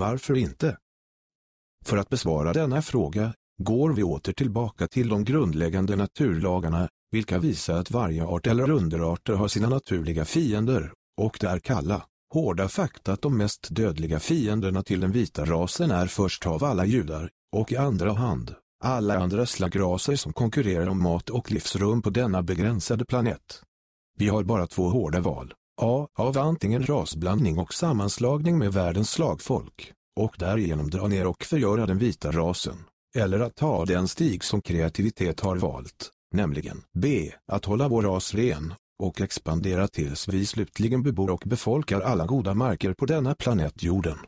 Varför inte? För att besvara denna fråga, går vi åter tillbaka till de grundläggande naturlagarna, vilka visar att varje art eller underarter har sina naturliga fiender, och det är kalla, hårda fakta att de mest dödliga fienderna till den vita rasen är först av alla judar, och i andra hand, alla andra slagraser som konkurrerar om mat och livsrum på denna begränsade planet. Vi har bara två hårda val, A. Av antingen rasblandning och sammanslagning med världens slagfolk, och därigenom dra ner och förgöra den vita rasen, eller att ta den stig som kreativitet har valt, nämligen B. Att hålla vår ras ren, och expandera tills vi slutligen bebor och befolkar alla goda marker på denna planet jorden.